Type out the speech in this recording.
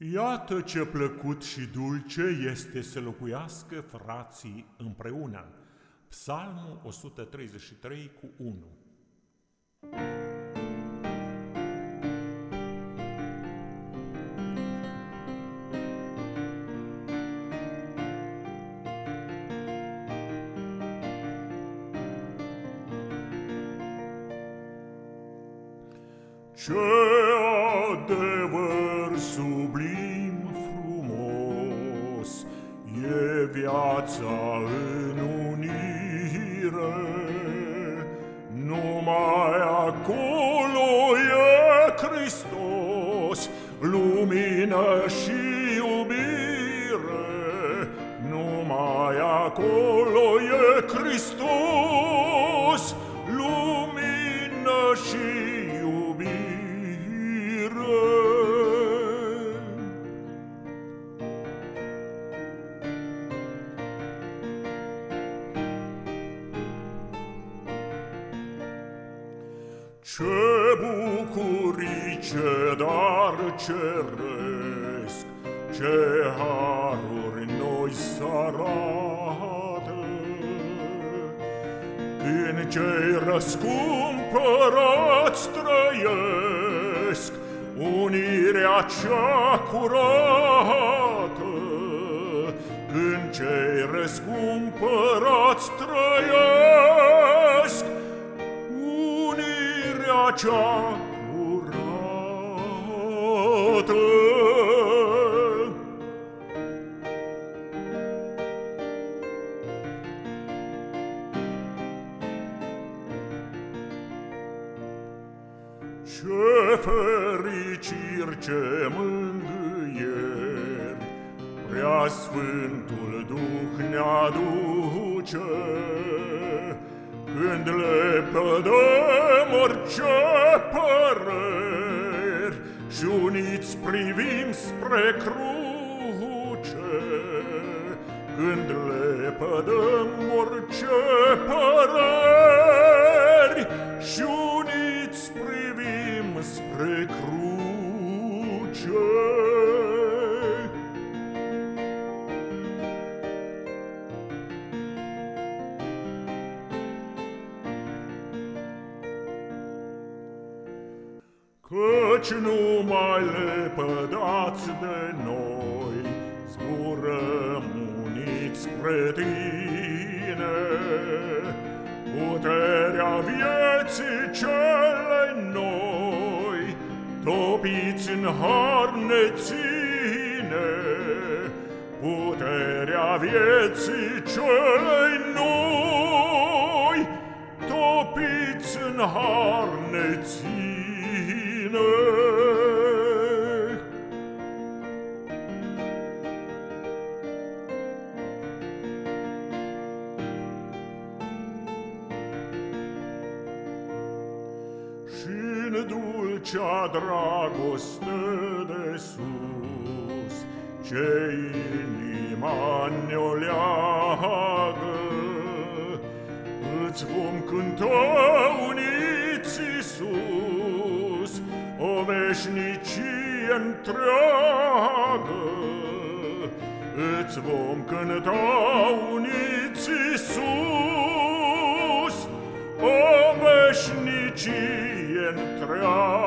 Iată ce plăcut și dulce este să locuiască frații împreună. Psalmul 133 cu 1 Ce adevăr sublim frumos E viața în unire. Numai acolo e Hristos Lumină și iubire. Numai acolo e Hristos Ce bucurii, ce dar ceresc, Ce haruri noi s-arată, Când cei răscumpărați trăiesc Unirea cea curată, Când cei răscumpărați trăiesc cea curată. Ce fericiri, ce mângâieri, Prea Sfântul Duh ne aduce, când le pădăm orice păreri Și uniți privim spre cruce Când le pădăm orice păreri Și uniți privim spre cruce. Căci nu mai lepădați de noi, Zburăm uniți spre tine. Puterea vieții cele noi, Topiți în har ne ține. Puterea vieții cele noi, Topiți în har ne ține Și-n dulcea dragoste de sus, Ce inima ne-o leagă, Îți vom cânta uniți, Iisus, O veșnicie întreagă. Îți vom cânta Iisus, O veșnicie întreagă.